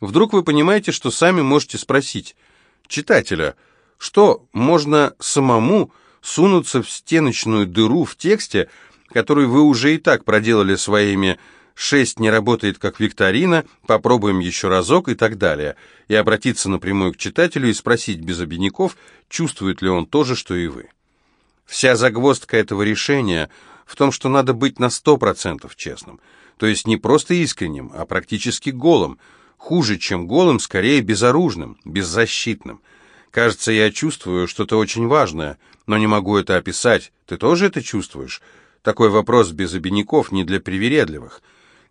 Вдруг вы понимаете, что сами можете спросить читателя, что можно самому сунуться в стеночную дыру в тексте, который вы уже и так проделали своими «шесть не работает как викторина», «попробуем еще разок» и так далее, и обратиться напрямую к читателю и спросить без обиняков, чувствует ли он то же, что и вы. Вся загвоздка этого решения в том, что надо быть на сто процентов честным, то есть не просто искренним, а практически голым, хуже, чем голым, скорее безоружным, беззащитным. Кажется, я чувствую что-то очень важное, но не могу это описать. Ты тоже это чувствуешь? Такой вопрос без обиняков не для привередливых.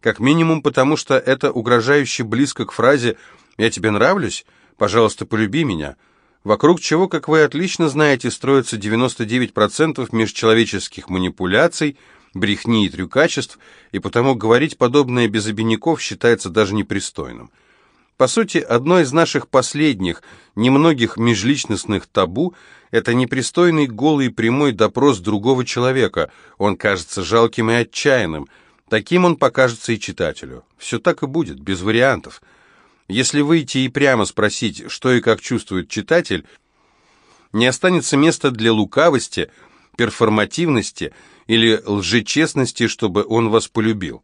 Как минимум потому, что это угрожающе близко к фразе «Я тебе нравлюсь? Пожалуйста, полюби меня». Вокруг чего, как вы отлично знаете, строится 99% межчеловеческих манипуляций, брехни и трюкачеств, и потому говорить подобное без обиняков считается даже непристойным. По сути, одно из наших последних, немногих межличностных табу – это непристойный голый прямой допрос другого человека. Он кажется жалким и отчаянным. Таким он покажется и читателю. Все так и будет, без вариантов. Если выйти и прямо спросить, что и как чувствует читатель, не останется места для лукавости, перформативности или лжечестности, чтобы он вас полюбил.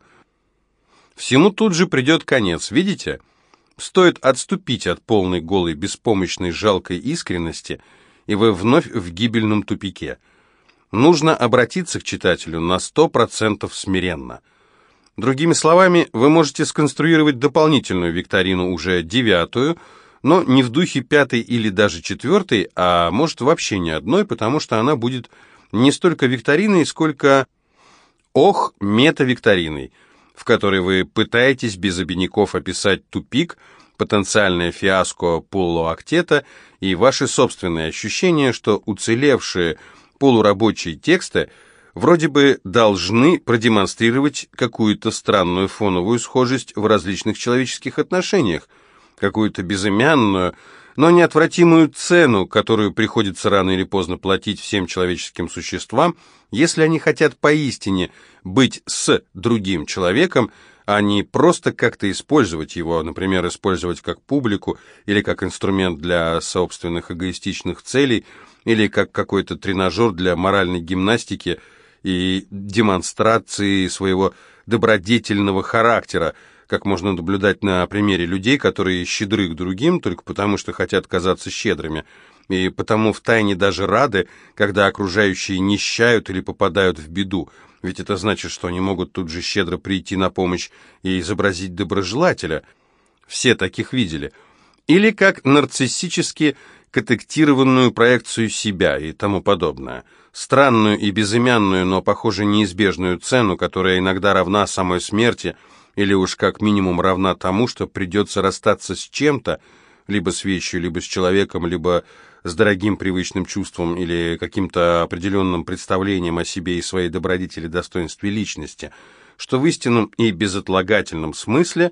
Всему тут же придет конец, видите? Стоит отступить от полной голой, беспомощной, жалкой искренности, и вы вновь в гибельном тупике. Нужно обратиться к читателю на сто процентов смиренно. Другими словами, вы можете сконструировать дополнительную викторину, уже девятую, но не в духе пятой или даже четвертой, а может вообще ни одной, потому что она будет не столько викториной, сколько «ох, мета-викториной», в которой вы пытаетесь без обиняков описать тупик, потенциальное фиаско полуактета и ваши собственные ощущения, что уцелевшие полурабочие тексты вроде бы должны продемонстрировать какую-то странную фоновую схожесть в различных человеческих отношениях, какую-то безымянную, но неотвратимую цену, которую приходится рано или поздно платить всем человеческим существам, если они хотят поистине быть с другим человеком, а не просто как-то использовать его, например, использовать как публику или как инструмент для собственных эгоистичных целей, или как какой-то тренажер для моральной гимнастики и демонстрации своего добродетельного характера, как можно наблюдать на примере людей, которые щедры к другим только потому, что хотят казаться щедрыми, и потому втайне даже рады, когда окружающие нищают или попадают в беду, ведь это значит, что они могут тут же щедро прийти на помощь и изобразить доброжелателя. Все таких видели. Или как нарциссически котектированную проекцию себя и тому подобное. Странную и безымянную, но, похоже, неизбежную цену, которая иногда равна самой смерти – или уж как минимум равна тому, что придется расстаться с чем-то, либо с вещью, либо с человеком, либо с дорогим привычным чувством или каким-то определенным представлением о себе и своей добродетели, достоинстве личности, что в истинном и безотлагательном смысле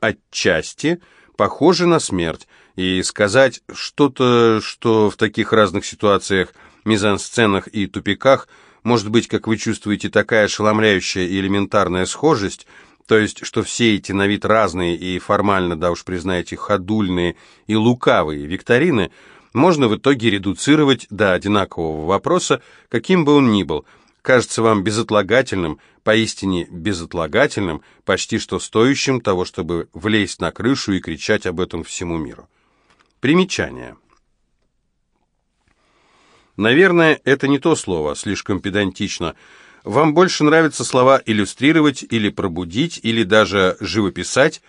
отчасти похоже на смерть, и сказать что-то, что в таких разных ситуациях, мизансценах и тупиках может быть, как вы чувствуете, такая ошеломляющая и элементарная схожесть – то есть, что все эти на вид разные и формально, да уж признаете, ходульные и лукавые викторины можно в итоге редуцировать до одинакового вопроса, каким бы он ни был. Кажется вам безотлагательным, поистине безотлагательным, почти что стоящим того, чтобы влезть на крышу и кричать об этом всему миру. Примечание. Наверное, это не то слово, слишком педантично – вам больше нравятся слова иллюстрировать или пробудить, или даже живописать,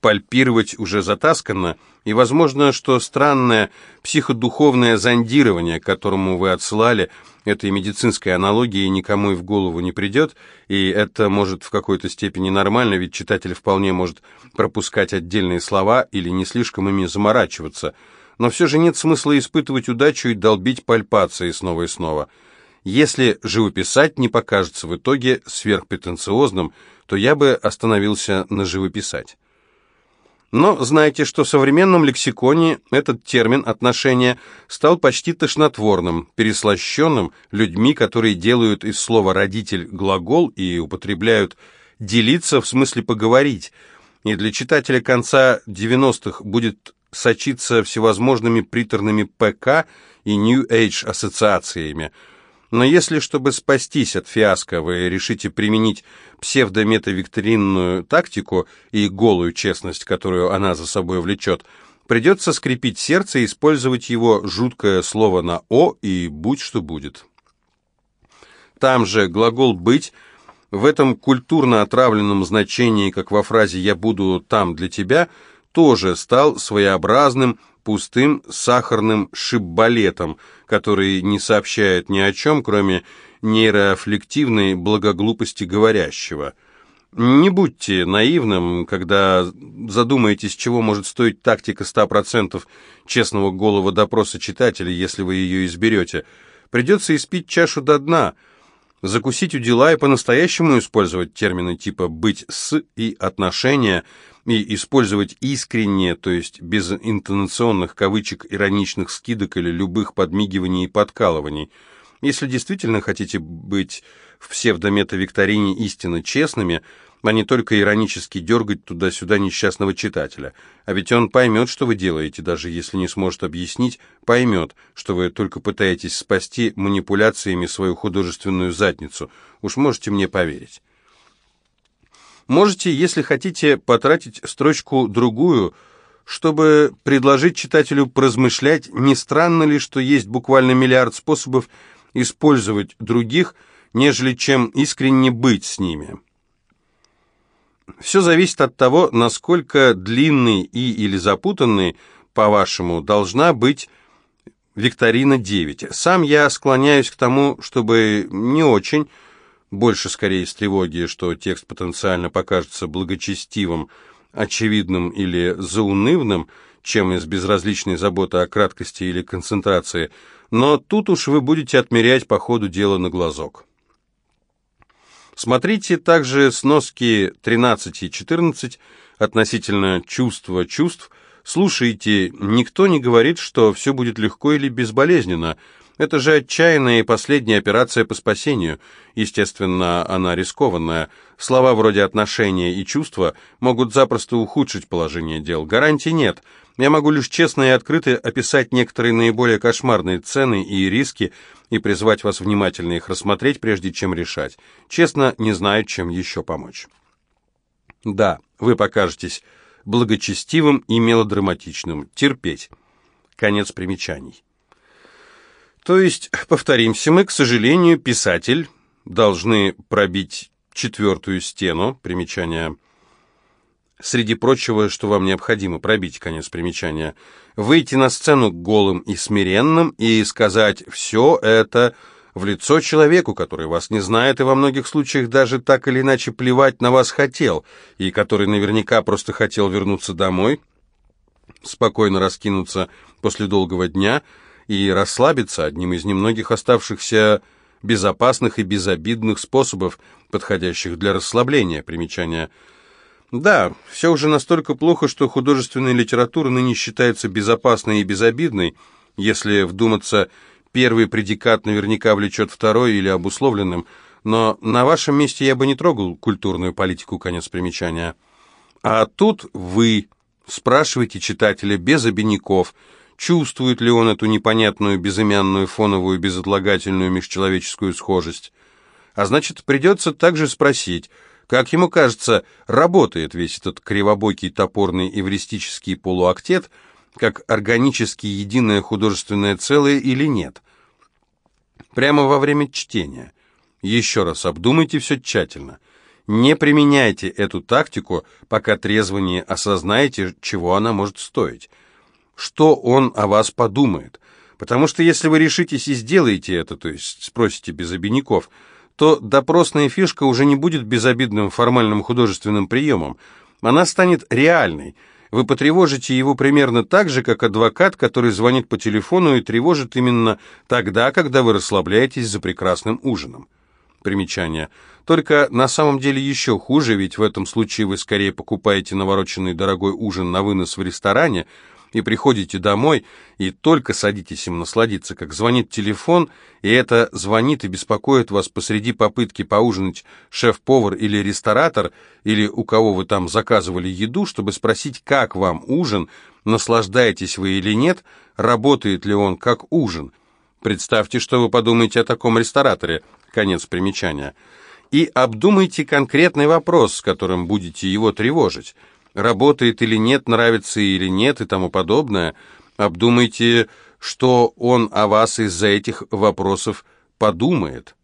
пальпировать уже затасканно, и возможно, что странное психодуховное зондирование, которому вы отсылали, этой медицинской аналогии никому и в голову не придет, и это может в какой-то степени нормально, ведь читатель вполне может пропускать отдельные слова или не слишком ими заморачиваться, но все же нет смысла испытывать удачу и долбить пальпации снова и снова – если живописать не покажется в итоге сверхпретенциозным, то я бы остановился на живописать. Но знаете, что в современном лексиконе этот термин «отношения» стал почти тошнотворным, переслащенным людьми, которые делают из слова «родитель» глагол и употребляют «делиться» в смысле «поговорить», и для читателя конца 90-х будет сочиться всевозможными приторными ПК и New Age ассоциациями. Но если, чтобы спастись от фиаско, вы решите применить псевдометавикторинную тактику и голую честность, которую она за собой влечет, придется скрепить сердце и использовать его жуткое слово на «о» и «будь что будет». Там же глагол «быть» в этом культурно отравленном значении, как во фразе «я буду там для тебя», тоже стал своеобразным, пустым, сахарным шиббалетом, который не сообщает ни о чем, кроме нейроаффлективной благоглупости говорящего. Не будьте наивным, когда задумаетесь, чего может стоить тактика 100% честного голого допроса читателя, если вы ее изберете. Придется испить чашу до дна – закусить у дела и по-настоящему использовать термины типа «быть с» и «отношения», и использовать искренне, то есть без интонационных кавычек, ироничных скидок или любых подмигиваний и подкалываний. Если действительно хотите быть в псевдомета-викторине истинно честными – а не только иронически дергать туда-сюда несчастного читателя. А ведь он поймет, что вы делаете, даже если не сможет объяснить, поймет, что вы только пытаетесь спасти манипуляциями свою художественную задницу. Уж можете мне поверить. Можете, если хотите, потратить строчку-другую, чтобы предложить читателю поразмышлять, не странно ли, что есть буквально миллиард способов использовать других, нежели чем искренне быть с ними. Все зависит от того, насколько длинный и или запутанный, по-вашему, должна быть викторина 9. Сам я склоняюсь к тому, чтобы не очень, больше скорее из тревоги, что текст потенциально покажется благочестивым, очевидным или заунывным, чем из безразличной заботы о краткости или концентрации, но тут уж вы будете отмерять по ходу дела на глазок. Смотрите также сноски 13 и 14 относительно чувства чувств. Слушайте, никто не говорит, что все будет легко или безболезненно. Это же отчаянная и последняя операция по спасению. Естественно, она рискованная. Слова вроде «отношения» и «чувства» могут запросто ухудшить положение дел. Гарантий нет. Я могу лишь честно и открыто описать некоторые наиболее кошмарные цены и риски, и призвать вас внимательно их рассмотреть, прежде чем решать. Честно, не знаю, чем еще помочь. Да, вы покажетесь благочестивым и мелодраматичным. Терпеть. Конец примечаний. То есть, повторимся мы, к сожалению, писатель должны пробить четвертую стену, примечание. Среди прочего, что вам необходимо пробить, конец примечания, выйти на сцену голым и смиренным и сказать «все это» в лицо человеку, который вас не знает и во многих случаях даже так или иначе плевать на вас хотел, и который наверняка просто хотел вернуться домой, спокойно раскинуться после долгого дня и расслабиться одним из немногих оставшихся безопасных и безобидных способов, подходящих для расслабления, примечания – да, все уже настолько плохо, что художественная литература ныне считается безопасной и безобидной. Если вдуматься, первый предикат наверняка влечет второй или обусловленным, но на вашем месте я бы не трогал культурную политику, конец примечания. А тут вы спрашиваете читателя без обиняков, чувствует ли он эту непонятную безымянную фоновую безотлагательную межчеловеческую схожесть. А значит, придется также спросить – как ему кажется, работает весь этот кривобокий топорный эвристический полуоктет как органически единое художественное целое или нет? Прямо во время чтения. Еще раз обдумайте все тщательно. Не применяйте эту тактику, пока трезво не осознаете, чего она может стоить. Что он о вас подумает? Потому что если вы решитесь и сделаете это, то есть спросите без обиняков – то допросная фишка уже не будет безобидным формальным художественным приемом. Она станет реальной. Вы потревожите его примерно так же, как адвокат, который звонит по телефону и тревожит именно тогда, когда вы расслабляетесь за прекрасным ужином. Примечание. Только на самом деле еще хуже, ведь в этом случае вы скорее покупаете навороченный дорогой ужин на вынос в ресторане, и приходите домой, и только садитесь им насладиться, как звонит телефон, и это звонит и беспокоит вас посреди попытки поужинать шеф-повар или ресторатор, или у кого вы там заказывали еду, чтобы спросить, как вам ужин, наслаждаетесь вы или нет, работает ли он как ужин. Представьте, что вы подумаете о таком рестораторе. Конец примечания. И обдумайте конкретный вопрос, с которым будете его тревожить работает или нет, нравится или нет и тому подобное. Обдумайте, что он о вас из-за этих вопросов подумает.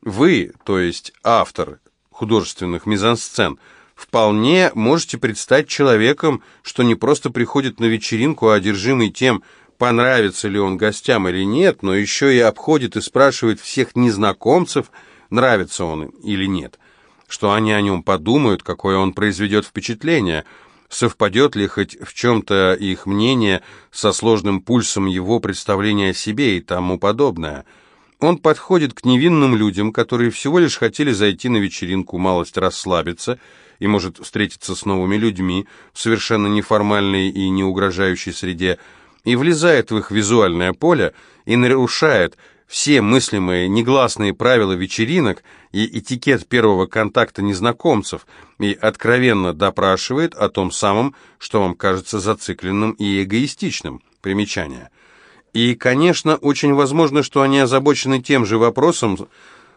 Вы, то есть автор художественных мизансцен, вполне можете предстать человеком, что не просто приходит на вечеринку, а одержимый тем, понравится ли он гостям или нет, но еще и обходит и спрашивает всех незнакомцев, нравится он или нет что они о нем подумают, какое он произведет впечатление, совпадет ли хоть в чем-то их мнение со сложным пульсом его представления о себе и тому подобное. Он подходит к невинным людям, которые всего лишь хотели зайти на вечеринку, малость расслабиться и, может, встретиться с новыми людьми в совершенно неформальной и не угрожающей среде, и влезает в их визуальное поле и нарушает – все мыслимые негласные правила вечеринок и этикет первого контакта незнакомцев и откровенно допрашивает о том самом, что вам кажется зацикленным и эгоистичным. Примечание. И, конечно, очень возможно, что они озабочены тем же вопросом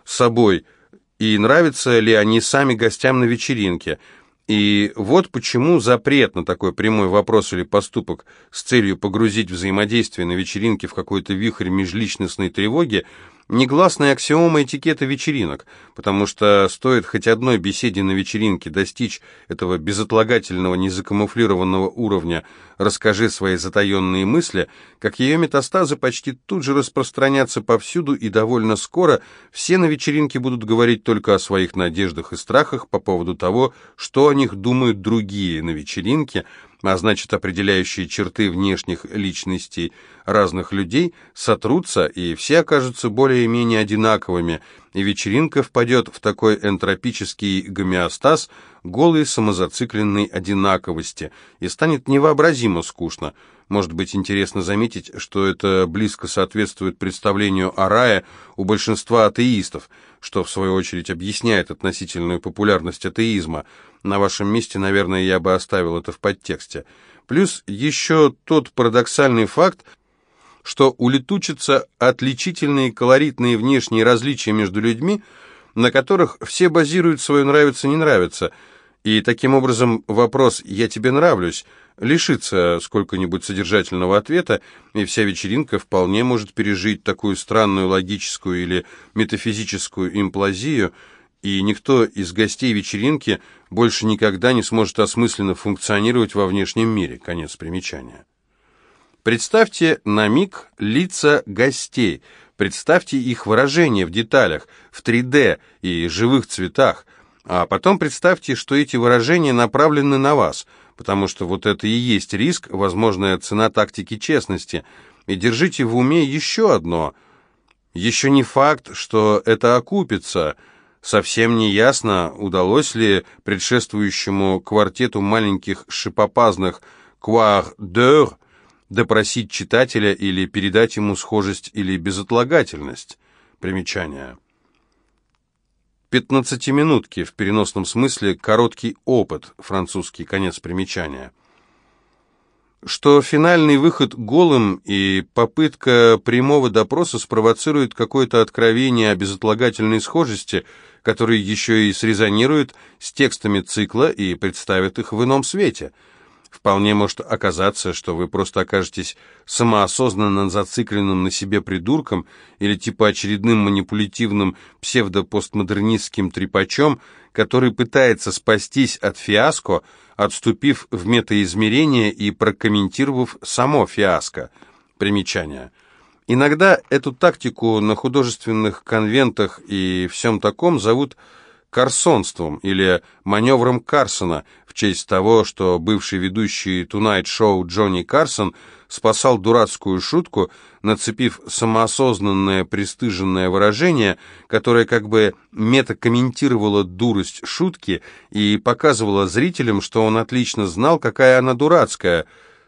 собой, и нравятся ли они сами гостям на вечеринке – и вот почему запрет на такой прямой вопрос или поступок с целью погрузить взаимодействие на вечеринке в какой-то вихрь межличностной тревоги негласная аксиома этикета вечеринок, потому что стоит хоть одной беседе на вечеринке достичь этого безотлагательного, незакамуфлированного уровня «расскажи свои затаенные мысли», как ее метастазы почти тут же распространятся повсюду, и довольно скоро все на вечеринке будут говорить только о своих надеждах и страхах по поводу того, что о них думают другие на вечеринке, а значит определяющие черты внешних личностей разных людей, сотрутся, и все окажутся более-менее одинаковыми, и вечеринка впадет в такой энтропический гомеостаз голой самозацикленной одинаковости и станет невообразимо скучно. Может быть интересно заметить, что это близко соответствует представлению о рае у большинства атеистов, что в свою очередь объясняет относительную популярность атеизма. На вашем месте, наверное, я бы оставил это в подтексте. Плюс еще тот парадоксальный факт, что улетучатся отличительные колоритные внешние различия между людьми, на которых все базируют свое «нравится-не нравится», и таким образом вопрос «я тебе нравлюсь» лишится сколько-нибудь содержательного ответа, и вся вечеринка вполне может пережить такую странную логическую или метафизическую имплазию, и никто из гостей вечеринки больше никогда не сможет осмысленно функционировать во внешнем мире. Конец примечания. Представьте на миг лица гостей, представьте их выражение в деталях, в 3D и живых цветах, а потом представьте, что эти выражения направлены на вас – потому что вот это и есть риск, возможная цена тактики честности. И держите в уме еще одно. Еще не факт, что это окупится. Совсем не ясно, удалось ли предшествующему квартету маленьких шипопазных «квар-дёр» допросить читателя или передать ему схожесть или безотлагательность. Примечание. Пятнадцатиминутки, в переносном смысле короткий опыт, французский конец примечания. Что финальный выход голым и попытка прямого допроса спровоцирует какое-то откровение о безотлагательной схожести, который еще и срезонирует с текстами цикла и представит их в ином свете – Вполне может оказаться, что вы просто окажетесь самоосознанно зацикленным на себе придурком или типа очередным манипулятивным псевдопостмодернистским трепачом, который пытается спастись от фиаско, отступив в метаизмерение и прокомментировав само фиаско. Примечание. Иногда эту тактику на художественных конвентах и всем таком зовут карсонством или маневром Карсона в честь того, что бывший ведущий Show Джонни Карсон спасал дурацкую шутку, нацепив самоосознанное пристыженное выражение, которое как бы метакомментировало дурость шутки и показывало зрителям, что он отлично знал, какая она дурацкая.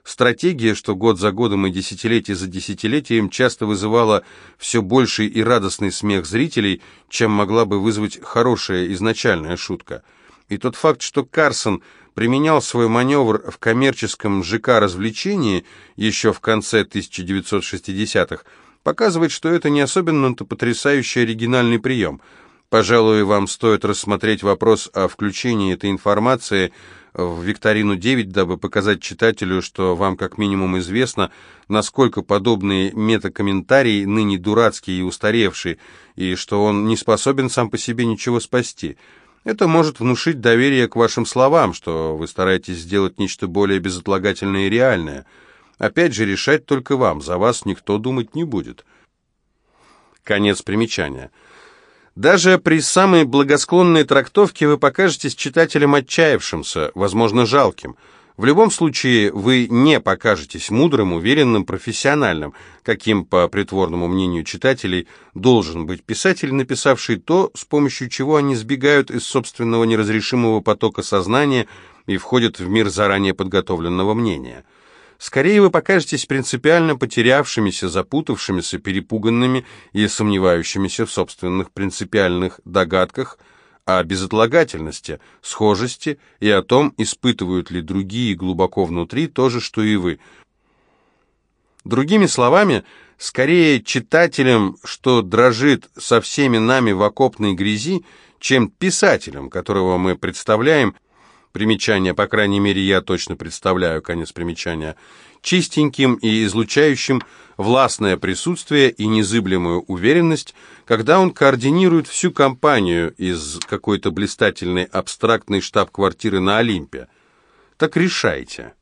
Стратегия, что год за годом и десятилетие за десятилетием часто вызывала все больший и радостный смех зрителей, чем могла бы вызвать хорошая изначальная шутка. И тот факт, что Карсон применял свой маневр в коммерческом ЖК-развлечении еще в конце 1960-х, показывает, что это не особенно-то потрясающий оригинальный прием. Пожалуй, вам стоит рассмотреть вопрос о включении этой информации в викторину 9, дабы показать читателю, что вам как минимум известно, насколько подобные метакомментарии ныне дурацкие и устаревшие, и что он не способен сам по себе ничего спасти. Это может внушить доверие к вашим словам, что вы стараетесь сделать нечто более безотлагательное и реальное. Опять же, решать только вам, за вас никто думать не будет. Конец примечания. Даже при самой благосклонной трактовке вы покажетесь читателем отчаявшимся, возможно, жалким. В любом случае, вы не покажетесь мудрым, уверенным, профессиональным, каким, по притворному мнению читателей, должен быть писатель, написавший то, с помощью чего они сбегают из собственного неразрешимого потока сознания и входят в мир заранее подготовленного мнения. Скорее вы покажетесь принципиально потерявшимися, запутавшимися, перепуганными и сомневающимися в собственных принципиальных догадках о безотлагательности, схожести и о том, испытывают ли другие глубоко внутри то же, что и вы. Другими словами, скорее читателям, что дрожит со всеми нами в окопной грязи, чем писателям, которого мы представляем – Примечание, по крайней мере, я точно представляю, конец примечания. Чистеньким и излучающим властное присутствие и незыблемую уверенность, когда он координирует всю компанию из какой-то блистательной абстрактной штаб-квартиры на Олимпе. Так решайте.